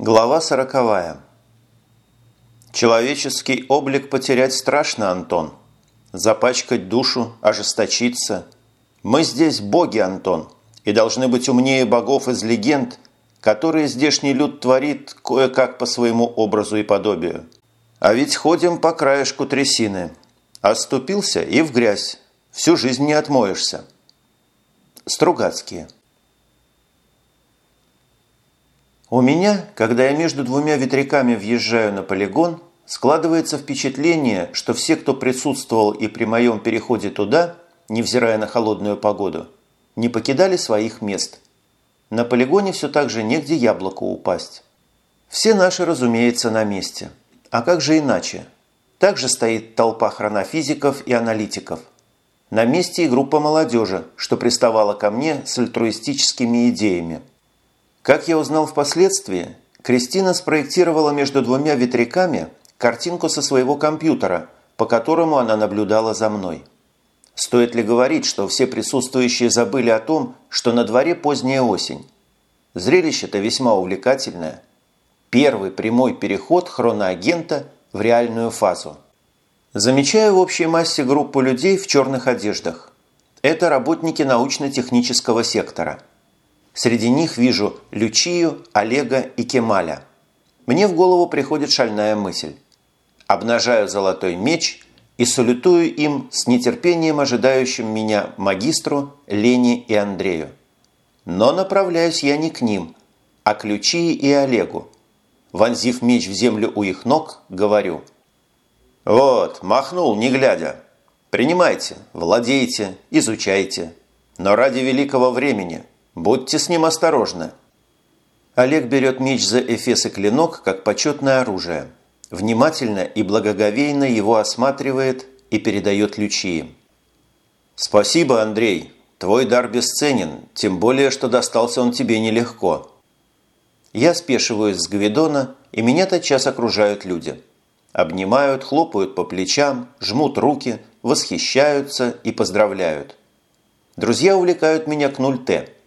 Глава сороковая. Человеческий облик потерять страшно, Антон. Запачкать душу, ожесточиться. Мы здесь боги, Антон, и должны быть умнее богов из легенд, которые здешний люд творит кое-как по своему образу и подобию. А ведь ходим по краешку трясины. Оступился и в грязь. Всю жизнь не отмоешься. Стругацкие. У меня, когда я между двумя ветряками въезжаю на полигон, складывается впечатление, что все, кто присутствовал и при моем переходе туда, невзирая на холодную погоду, не покидали своих мест. На полигоне все так же негде яблоку упасть. Все наши, разумеется, на месте. А как же иначе? Также стоит толпа хронофизиков и аналитиков. На месте и группа молодежи, что приставала ко мне с альтруистическими идеями – как я узнал впоследствии, Кристина спроектировала между двумя ветряками картинку со своего компьютера, по которому она наблюдала за мной. Стоит ли говорить, что все присутствующие забыли о том, что на дворе поздняя осень? Зрелище-то весьма увлекательное. Первый прямой переход хроноагента в реальную фазу. Замечаю в общей массе группу людей в черных одеждах. Это работники научно-технического сектора – Среди них вижу Лючию, Олега и Кемаля. Мне в голову приходит шальная мысль. Обнажаю золотой меч и салютую им с нетерпением ожидающим меня магистру, Лене и Андрею. Но направляюсь я не к ним, а к Лючии и Олегу. Вонзив меч в землю у их ног, говорю. «Вот, махнул, не глядя. Принимайте, владейте, изучайте. Но ради великого времени – Будьте с ним осторожны. Олег берет меч за эфес и клинок, как почетное оружие. Внимательно и благоговейно его осматривает и передает Лючии. «Спасибо, Андрей. Твой дар бесценен, тем более, что достался он тебе нелегко». Я спешиваюсь с Гвидона, и меня тотчас окружают люди. Обнимают, хлопают по плечам, жмут руки, восхищаются и поздравляют. Друзья увлекают меня к 0Т –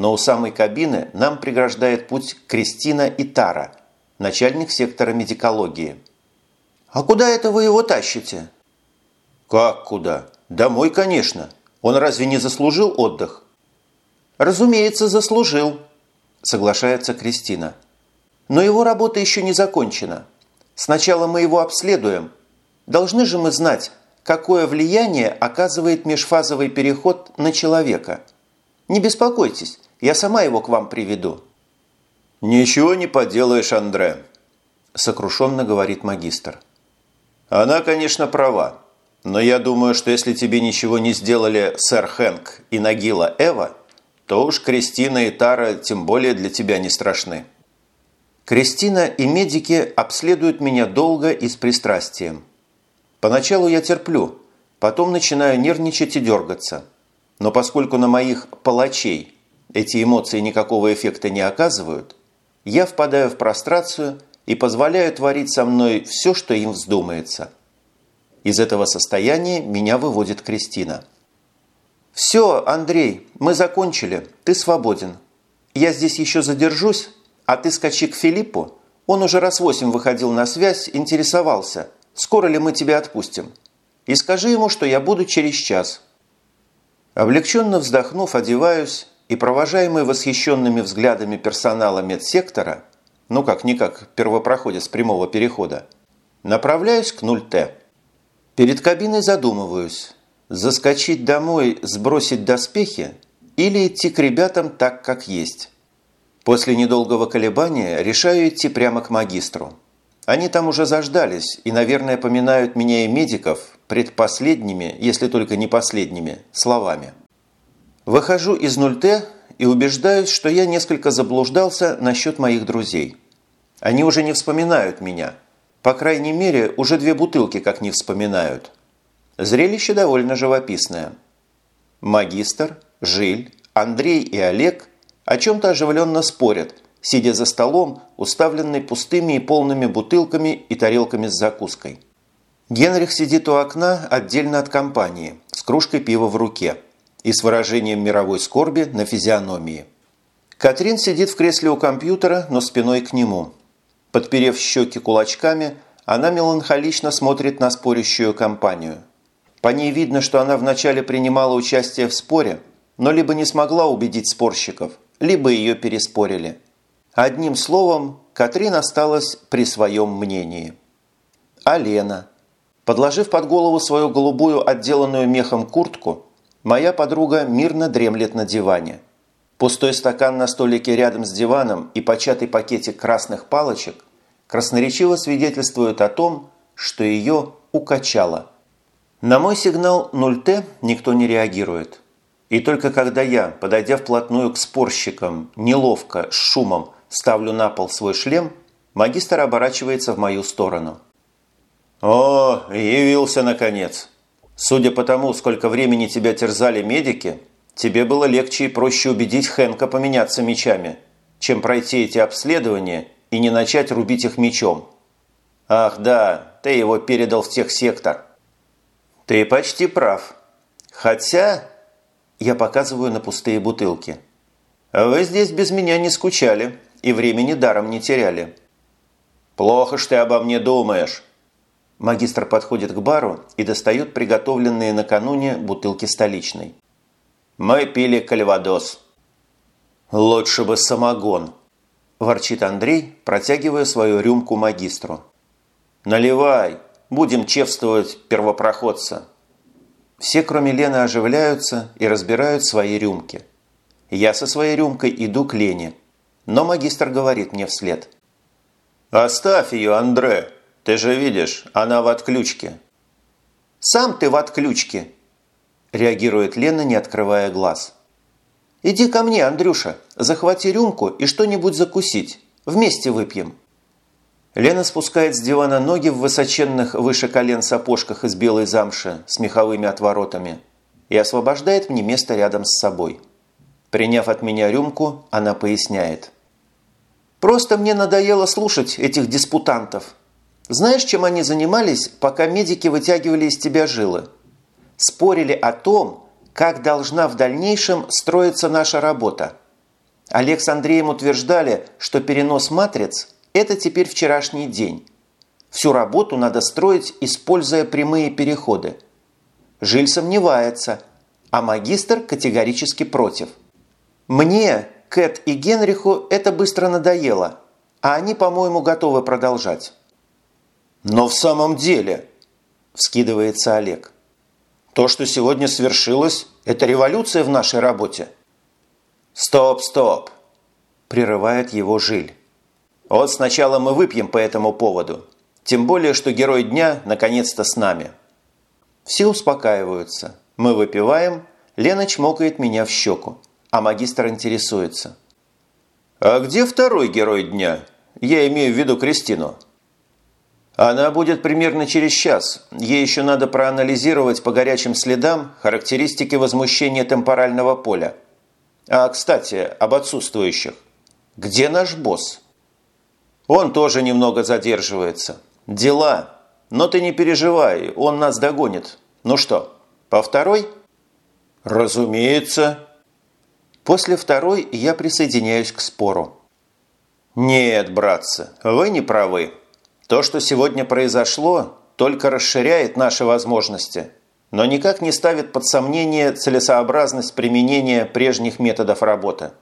но у самой кабины нам преграждает путь Кристина и Тара, начальник сектора медикологии. «А куда это вы его тащите?» «Как куда? Домой, конечно. Он разве не заслужил отдых?» «Разумеется, заслужил», – соглашается Кристина. «Но его работа еще не закончена. Сначала мы его обследуем. Должны же мы знать, какое влияние оказывает межфазовый переход на человека. Не беспокойтесь, я сама его к вам приведу». «Ничего не поделаешь, Андре», – сокрушенно говорит магистр. «Она, конечно, права, но я думаю, что если тебе ничего не сделали сэр Хэнк и Нагила Эва, то уж Кристина и Тара тем более для тебя не страшны». Кристина и медики обследуют меня долго и с пристрастием. Поначалу я терплю, потом начинаю нервничать и дергаться. Но поскольку на моих «палачей» эти эмоции никакого эффекта не оказывают, я впадаю в прострацию и позволяю творить со мной все, что им вздумается. Из этого состояния меня выводит Кристина. «Все, Андрей, мы закончили, ты свободен. Я здесь еще задержусь, а ты скачи к Филиппу. Он уже раз восемь выходил на связь, интересовался, скоро ли мы тебя отпустим. И скажи ему, что я буду через час». Облегченно вздохнув, одеваюсь и провожаемый восхищенными взглядами персонала медсектора, ну как-никак первопроходец прямого перехода, направляюсь к 0Т. Перед кабиной задумываюсь, заскочить домой, сбросить доспехи или идти к ребятам так, как есть. После недолгого колебания решаю идти прямо к магистру. Они там уже заждались и, наверное, поминают меня и медиков предпоследними, если только не последними, словами. Выхожу из 0Т и убеждаюсь, что я несколько заблуждался насчет моих друзей. Они уже не вспоминают меня. По крайней мере, уже две бутылки как не вспоминают. Зрелище довольно живописное. Магистр, Жиль, Андрей и Олег о чем-то оживленно спорят, сидя за столом, уставленный пустыми и полными бутылками и тарелками с закуской. Генрих сидит у окна отдельно от компании, с кружкой пива в руке – и с выражением мировой скорби на физиономии. Катрин сидит в кресле у компьютера, но спиной к нему. Подперев щеки кулачками, она меланхолично смотрит на спорящую компанию. По ней видно, что она вначале принимала участие в споре, но либо не смогла убедить спорщиков, либо ее переспорили. Одним словом, Катрин осталась при своем мнении. А Лена? Подложив под голову свою голубую отделанную мехом куртку, моя подруга мирно дремлет на диване. Пустой стакан на столике рядом с диваном и початый пакетик красных палочек красноречиво свидетельствуют о том, что ее укачало. На мой сигнал 0Т никто не реагирует. И только когда я, подойдя вплотную к спорщикам, неловко, с шумом, ставлю на пол свой шлем, магистр оборачивается в мою сторону. «О, явился наконец! Судя по тому, сколько времени тебя терзали медики, тебе было легче и проще убедить Хэнка поменяться мечами, чем пройти эти обследования и не начать рубить их мечом. Ах да, ты его передал в техсектор». «Ты почти прав. Хотя...» Я показываю на пустые бутылки. «Вы здесь без меня не скучали и времени даром не теряли». «Плохо ж ты обо мне думаешь». Магистр подходит к бару и достает приготовленные накануне бутылки столичной. «Мы пили кальвадос». «Лучше бы самогон», – ворчит Андрей, протягивая свою рюмку магистру. «Наливай, Будем чествовать первопроходца». Все, кроме Лены, оживляются и разбирают свои рюмки. Я со своей рюмкой иду к Лене, но магистр говорит мне вслед. «Оставь ее, Андре! Ты же видишь, она в отключке». «Сам ты в отключке!» реагирует Лена, не открывая глаз. «Иди ко мне, Андрюша, захвати рюмку и что-нибудь закусить. Вместе выпьем». Лена спускает с дивана ноги в высоченных выше колен сапожках из белой замши с меховыми отворотами и освобождает мне место рядом с собой. Приняв от меня рюмку, она поясняет. «Просто мне надоело слушать этих диспутантов. Знаешь, чем они занимались, пока медики вытягивали из тебя жилы? Спорили о том, как должна в дальнейшем строиться наша работа. Олег с Андреем утверждали, что перенос матриц – это теперь вчерашний день. Всю работу надо строить, используя прямые переходы. Жиль сомневается, а магистр категорически против. Мне, Кэт и Генриху это быстро надоело, а они, по-моему, готовы продолжать. «Но в самом деле», – вскидывается Олег, – «то, что сегодня свершилось, это революция в нашей работе». «Стоп, стоп!» – прерывает его Жиль. Вот сначала мы выпьем по этому поводу. Тем более, что герой дня наконец-то с нами. Все успокаиваются. Мы выпиваем. Лена чмокает меня в щеку. А магистр интересуется. «А где второй герой дня? Я имею в виду Кристину». Она будет примерно через час. Ей еще надо проанализировать по горячим следам характеристики возмущения темпорального поля. А, кстати, об отсутствующих. Где наш босс? Он тоже немного задерживается. Дела. Но ты не переживай, он нас догонит. Ну что, по второй? Разумеется. После второй я присоединяюсь к спору. Нет, братцы, вы не правы. То, что сегодня произошло, только расширяет наши возможности, но никак не ставит под сомнение целесообразность применения прежних методов работы.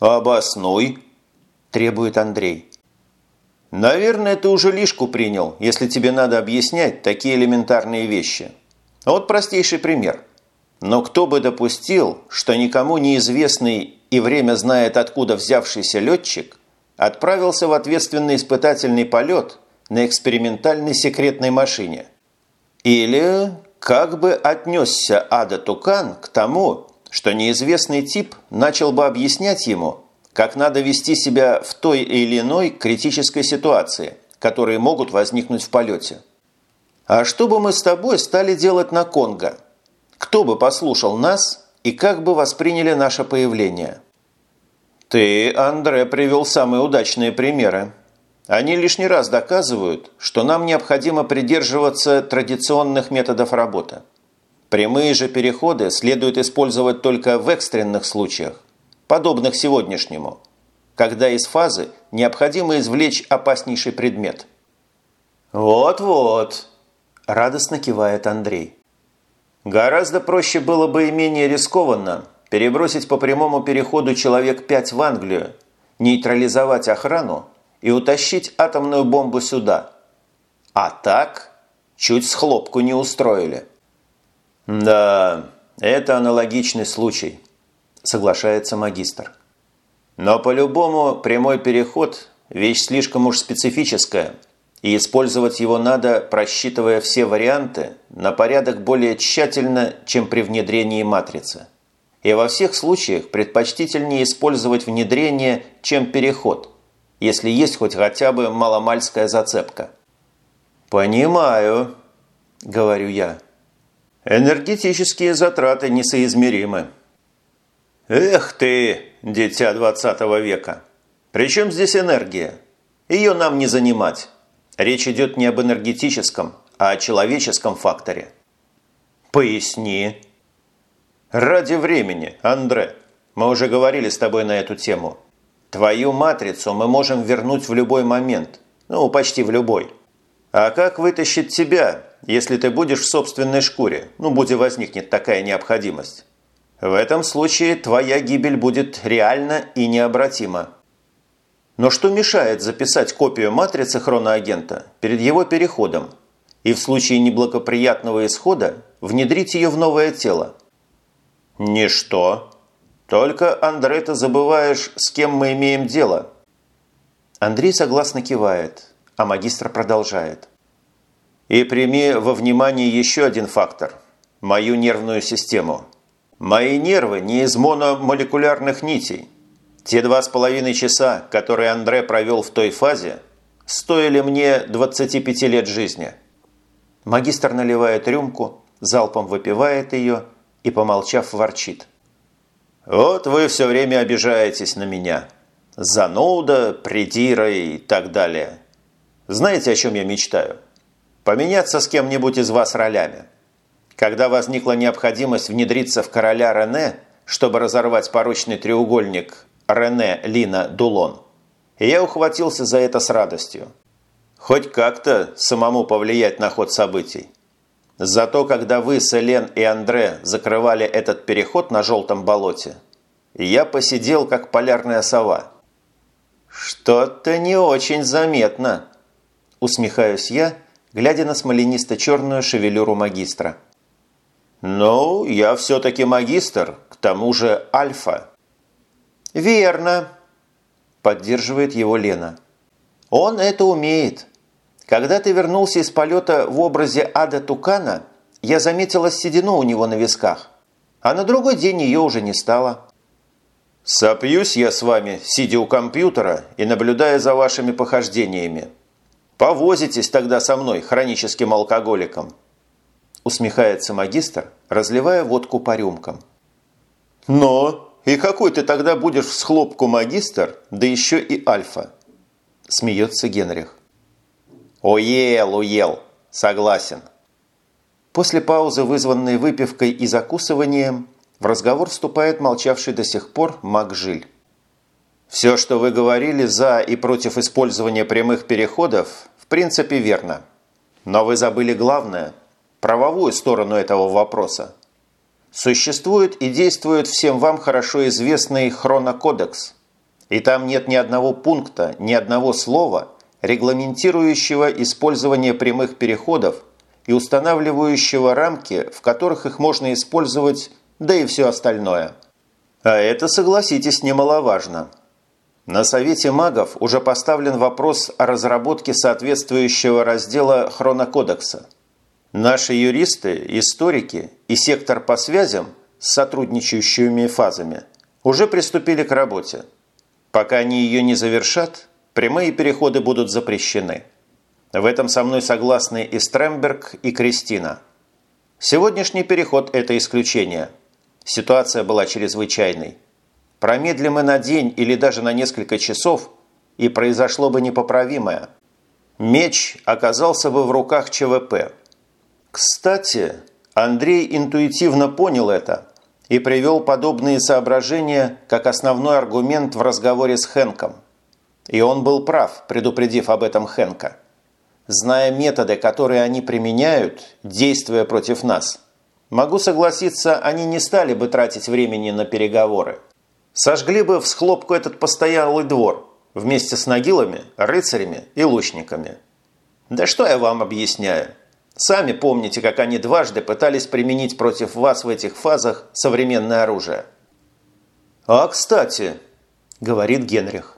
«Обоснуй», – требует Андрей. Наверное, ты уже лишку принял, если тебе надо объяснять такие элементарные вещи. Вот простейший пример. Но кто бы допустил, что никому неизвестный и время знает откуда взявшийся летчик отправился в ответственный испытательный полет на экспериментальной секретной машине? Или как бы отнесся Ада Тукан к тому, что неизвестный тип начал бы объяснять ему – как надо вести себя в той или иной критической ситуации, которые могут возникнуть в полете. А что бы мы с тобой стали делать на Конго? Кто бы послушал нас и как бы восприняли наше появление? Ты, Андре, привел самые удачные примеры. Они лишний раз доказывают, что нам необходимо придерживаться традиционных методов работы. Прямые же переходы следует использовать только в экстренных случаях подобных сегодняшнему, когда из фазы необходимо извлечь опаснейший предмет. «Вот-вот», – радостно кивает Андрей. «Гораздо проще было бы и менее рискованно перебросить по прямому переходу человек пять в Англию, нейтрализовать охрану и утащить атомную бомбу сюда. А так чуть схлопку не устроили». «Да, это аналогичный случай», – соглашается магистр. «Но по-любому прямой переход – вещь слишком уж специфическая – и использовать его надо, просчитывая все варианты на порядок более тщательно, чем при внедрении матрицы. И во всех случаях предпочтительнее использовать внедрение, чем переход, если есть хоть хотя бы маломальская зацепка. «Понимаю», – говорю я. «Энергетические затраты несоизмеримы». «Эх ты, дитя 20 века! Причем здесь энергия? Ее нам не занимать». Речь идет не об энергетическом, а о человеческом факторе. Поясни. Ради времени, Андре. Мы уже говорили с тобой на эту тему. Твою матрицу мы можем вернуть в любой момент. Ну, почти в любой. А как вытащить тебя, если ты будешь в собственной шкуре? Ну, будь возникнет такая необходимость. В этом случае твоя гибель будет реальна и необратима. Но что мешает записать копию матрицы хроноагента перед его переходом и в случае неблагоприятного исхода внедрить ее в новое тело? Ничто. Только, Андрей, ты забываешь, с кем мы имеем дело. Андрей согласно кивает, а магистр продолжает. И прими во внимание еще один фактор – мою нервную систему. Мои нервы не из мономолекулярных нитей – те два с половиной часа, которые Андре провел в той фазе, стоили мне 25 лет жизни. Магистр наливает рюмку, залпом выпивает ее и, помолчав, ворчит. «Вот вы все время обижаетесь на меня. Зануда, придира и так далее. Знаете, о чем я мечтаю? Поменяться с кем-нибудь из вас ролями. Когда возникла необходимость внедриться в короля Рене, чтобы разорвать порочный треугольник Рене Лина Дулон. Я ухватился за это с радостью. Хоть как-то самому повлиять на ход событий. Зато когда вы с Элен и Андре закрывали этот переход на желтом болоте, я посидел как полярная сова. «Что-то не очень заметно», – усмехаюсь я, глядя на смоленисто-черную шевелюру магистра. «Ну, я все-таки магистр, к тому же альфа», «Верно», – поддерживает его Лена. «Он это умеет. Когда ты вернулся из полета в образе Ада Тукана, я заметила седину у него на висках, а на другой день ее уже не стало». «Сопьюсь я с вами, сидя у компьютера и наблюдая за вашими похождениями. Повозитесь тогда со мной, хроническим алкоголиком», усмехается магистр, разливая водку по рюмкам. «Но...» И какой ты тогда будешь в схлопку магистр, да еще и альфа?» Смеется Генрих. «Уел, уел. Согласен». После паузы, вызванной выпивкой и закусыванием, в разговор вступает молчавший до сих пор маг Жиль. «Все, что вы говорили за и против использования прямых переходов, в принципе верно. Но вы забыли главное – правовую сторону этого вопроса. Существует и действует всем вам хорошо известный хронокодекс. И там нет ни одного пункта, ни одного слова, регламентирующего использование прямых переходов и устанавливающего рамки, в которых их можно использовать, да и все остальное. А это, согласитесь, немаловажно. На Совете магов уже поставлен вопрос о разработке соответствующего раздела хронокодекса – Наши юристы, историки и сектор по связям с сотрудничающими фазами уже приступили к работе. Пока они ее не завершат, прямые переходы будут запрещены. В этом со мной согласны и Стремберг, и Кристина. Сегодняшний переход – это исключение. Ситуация была чрезвычайной. Промедлим мы на день или даже на несколько часов, и произошло бы непоправимое. Меч оказался бы в руках ЧВП – кстати, Андрей интуитивно понял это и привел подобные соображения как основной аргумент в разговоре с Хэнком. И он был прав, предупредив об этом Хэнка. Зная методы, которые они применяют, действуя против нас, могу согласиться, они не стали бы тратить времени на переговоры. Сожгли бы в схлопку этот постоялый двор вместе с нагилами, рыцарями и лучниками. Да что я вам объясняю? Сами помните, как они дважды пытались применить против вас в этих фазах современное оружие. «А, кстати», – говорит Генрих, –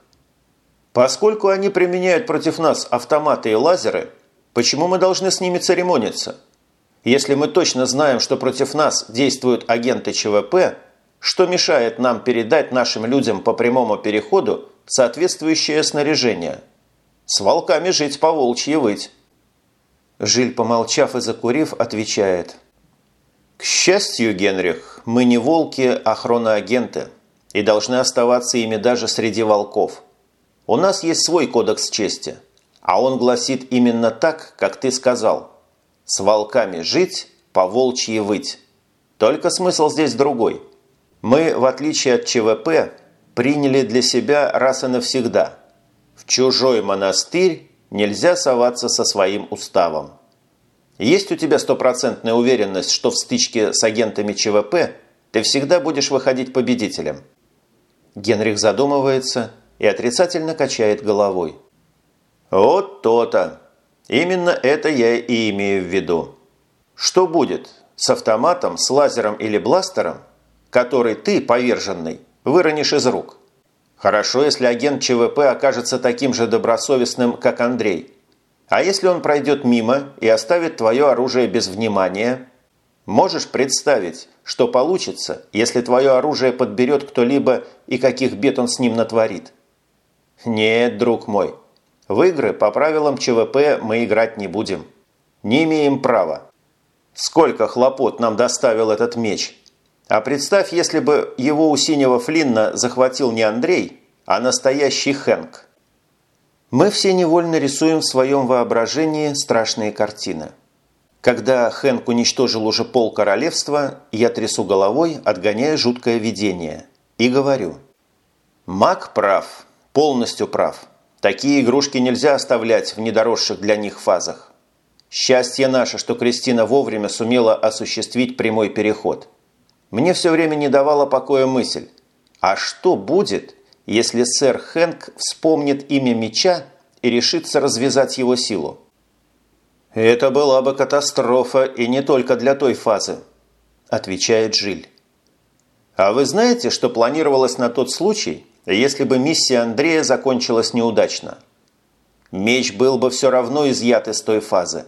«поскольку они применяют против нас автоматы и лазеры, почему мы должны с ними церемониться? Если мы точно знаем, что против нас действуют агенты ЧВП, что мешает нам передать нашим людям по прямому переходу соответствующее снаряжение? С волками жить по волчьи выть». Жиль, помолчав и закурив, отвечает. «К счастью, Генрих, мы не волки, а хроноагенты, и должны оставаться ими даже среди волков. У нас есть свой кодекс чести, а он гласит именно так, как ты сказал. С волками жить, по волчьи выть. Только смысл здесь другой. Мы, в отличие от ЧВП, приняли для себя раз и навсегда. В чужой монастырь Нельзя соваться со своим уставом. Есть у тебя стопроцентная уверенность, что в стычке с агентами ЧВП ты всегда будешь выходить победителем? Генрих задумывается и отрицательно качает головой. Вот то-то. Именно это я и имею в виду. Что будет с автоматом, с лазером или бластером, который ты, поверженный, выронишь из рук? Хорошо, если агент ЧВП окажется таким же добросовестным, как Андрей. А если он пройдет мимо и оставит твое оружие без внимания? Можешь представить, что получится, если твое оружие подберет кто-либо и каких бед он с ним натворит? Нет, друг мой, в игры по правилам ЧВП мы играть не будем. Не имеем права. Сколько хлопот нам доставил этот меч – а представь, если бы его у синего Флинна захватил не Андрей, а настоящий Хэнк. Мы все невольно рисуем в своем воображении страшные картины. Когда Хэнк уничтожил уже пол королевства, я трясу головой, отгоняя жуткое видение, и говорю. Маг прав, полностью прав. Такие игрушки нельзя оставлять в недоросших для них фазах. Счастье наше, что Кристина вовремя сумела осуществить прямой переход – мне все время не давала покоя мысль, а что будет, если сэр Хэнк вспомнит имя меча и решится развязать его силу? «Это была бы катастрофа и не только для той фазы», – отвечает Жиль. «А вы знаете, что планировалось на тот случай, если бы миссия Андрея закончилась неудачно? Меч был бы все равно изъят из той фазы.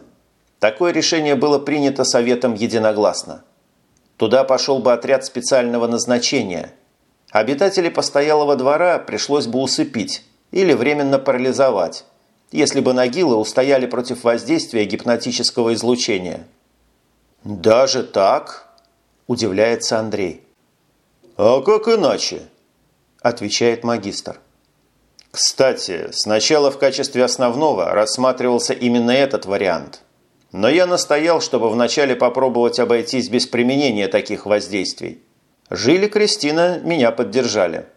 Такое решение было принято Советом единогласно. Туда пошел бы отряд специального назначения. Обитателей постоялого двора пришлось бы усыпить или временно парализовать, если бы нагилы устояли против воздействия гипнотического излучения. «Даже так?» – удивляется Андрей. «А как иначе?» – отвечает магистр. Кстати, сначала в качестве основного рассматривался именно этот вариант – но я настоял, чтобы вначале попробовать обойтись без применения таких воздействий. Жили Кристина, меня поддержали.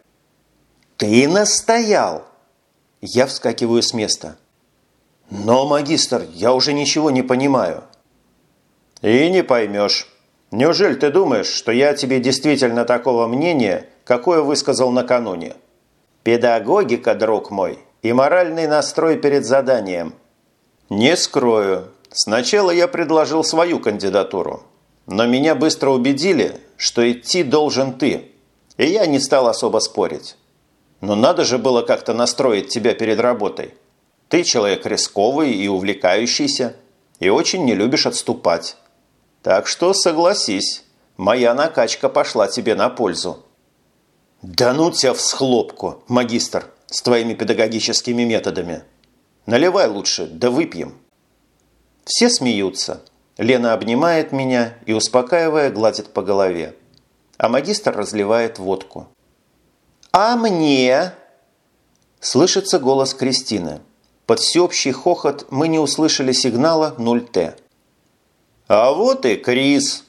«Ты настоял!» Я вскакиваю с места. «Но, магистр, я уже ничего не понимаю». «И не поймешь. Неужели ты думаешь, что я тебе действительно такого мнения, какое высказал накануне? Педагогика, друг мой, и моральный настрой перед заданием. Не скрою, Сначала я предложил свою кандидатуру, но меня быстро убедили, что идти должен ты, и я не стал особо спорить. Но надо же было как-то настроить тебя перед работой. Ты человек рисковый и увлекающийся, и очень не любишь отступать. Так что согласись, моя накачка пошла тебе на пользу. Да ну тебя в схлопку, магистр, с твоими педагогическими методами. Наливай лучше, да выпьем. Все смеются. Лена обнимает меня и, успокаивая, гладит по голове. А магистр разливает водку. «А мне?» Слышится голос Кристины. Под всеобщий хохот мы не услышали сигнала 0Т. «А вот и Крис!»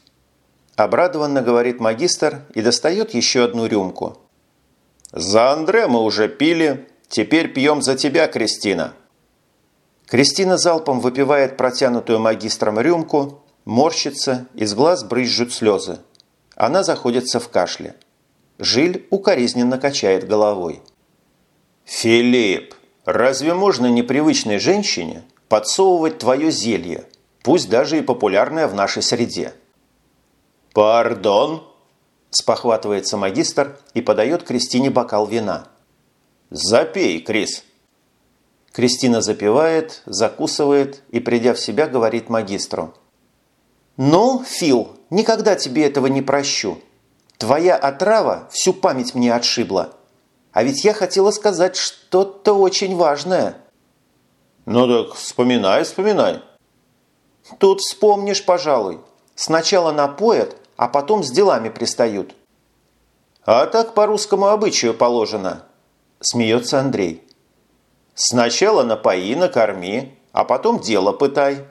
Обрадованно говорит магистр и достает еще одну рюмку. «За Андре мы уже пили, теперь пьем за тебя, Кристина». Кристина залпом выпивает протянутую магистром рюмку, морщится, из глаз брызжут слезы. Она заходится в кашле. Жиль укоризненно качает головой. «Филипп, разве можно непривычной женщине подсовывать твое зелье, пусть даже и популярное в нашей среде?» «Пардон?» – спохватывается магистр и подает Кристине бокал вина. «Запей, Крис!» Кристина запивает, закусывает и, придя в себя, говорит магистру. «Ну, Фил, никогда тебе этого не прощу. Твоя отрава всю память мне отшибла. А ведь я хотела сказать что-то очень важное». «Ну так вспоминай, вспоминай». «Тут вспомнишь, пожалуй. Сначала напоят, а потом с делами пристают. «А так по русскому обычаю положено», – смеется Андрей. «Сначала напои, накорми, а потом дело пытай».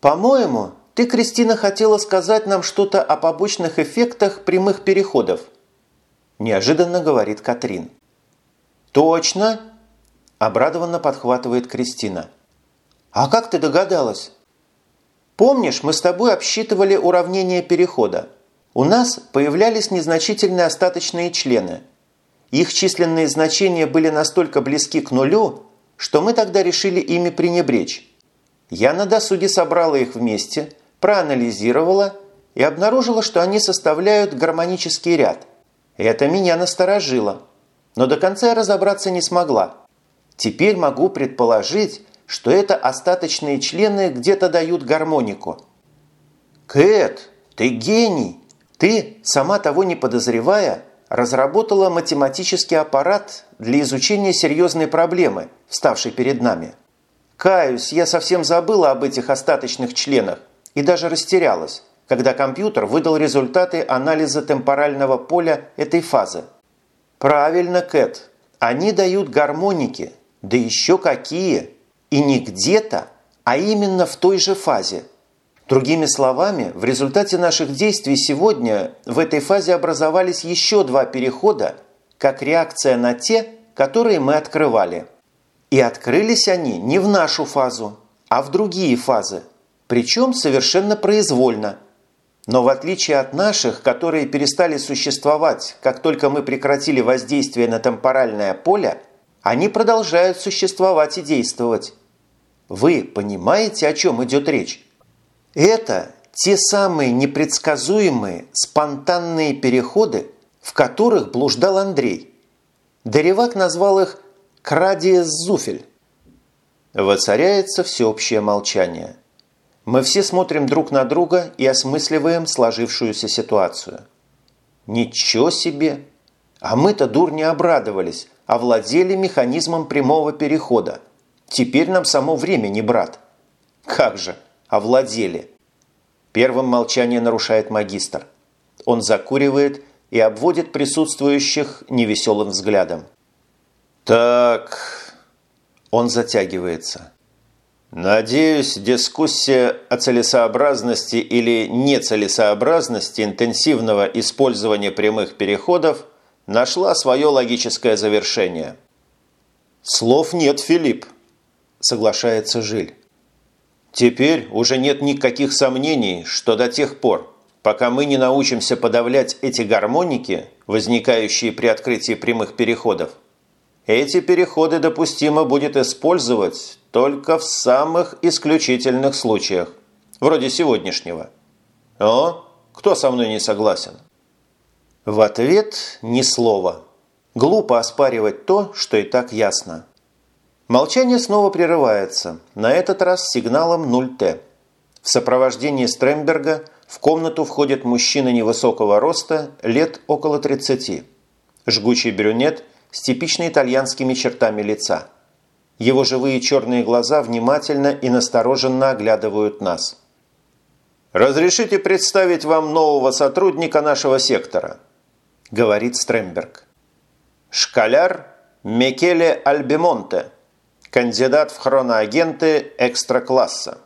«По-моему, ты, Кристина, хотела сказать нам что-то о побочных эффектах прямых переходов», – неожиданно говорит Катрин. «Точно!» – обрадованно подхватывает Кристина. «А как ты догадалась?» Помнишь, мы с тобой обсчитывали уравнение перехода? У нас появлялись незначительные остаточные члены. Их численные значения были настолько близки к нулю, что мы тогда решили ими пренебречь. Я на досуге собрала их вместе, проанализировала и обнаружила, что они составляют гармонический ряд. Это меня насторожило, но до конца разобраться не смогла. Теперь могу предположить, что это остаточные члены где-то дают гармонику. Кэт, ты гений! Ты, сама того не подозревая, разработала математический аппарат для изучения серьезной проблемы, вставшей перед нами. Каюсь, я совсем забыла об этих остаточных членах и даже растерялась, когда компьютер выдал результаты анализа темпорального поля этой фазы. Правильно, Кэт, они дают гармоники, да еще какие! И не где-то, а именно в той же фазе. Другими словами, в результате наших действий сегодня в этой фазе образовались еще два перехода, как реакция на те, которые мы открывали. И открылись они не в нашу фазу, а в другие фазы, причем совершенно произвольно. Но в отличие от наших, которые перестали существовать, как только мы прекратили воздействие на темпоральное поле, они продолжают существовать и действовать. Вы понимаете, о чем идет речь? Это те самые непредсказуемые, спонтанные переходы, в которых блуждал Андрей. Деревак назвал их «крадиес зуфель». Воцаряется всеобщее молчание. Мы все смотрим друг на друга и осмысливаем сложившуюся ситуацию. Ничего себе! А мы-то дур не обрадовались, овладели механизмом прямого перехода – Теперь нам само время не брат. Как же, овладели. Первым молчание нарушает магистр. Он закуривает и обводит присутствующих невеселым взглядом. «Так...» Он затягивается. «Надеюсь, дискуссия о целесообразности или нецелесообразности интенсивного использования прямых переходов нашла свое логическое завершение». «Слов нет, Филипп», соглашается Жиль. Теперь уже нет никаких сомнений, что до тех пор, пока мы не научимся подавлять эти гармоники, возникающие при открытии прямых переходов, эти переходы допустимо будет использовать только в самых исключительных случаях, вроде сегодняшнего. О, кто со мной не согласен? В ответ ни слова. Глупо оспаривать то, что и так ясно. Молчание снова прерывается, на этот раз сигналом 0Т. В сопровождении Стремберга в комнату входит мужчина невысокого роста, лет около 30. Жгучий брюнет с типично итальянскими чертами лица. Его живые черные глаза внимательно и настороженно оглядывают нас. «Разрешите представить вам нового сотрудника нашего сектора», – говорит Стремберг. «Шкаляр Микеле Альбемонте» кандидат в хроноагенты экстра-класса.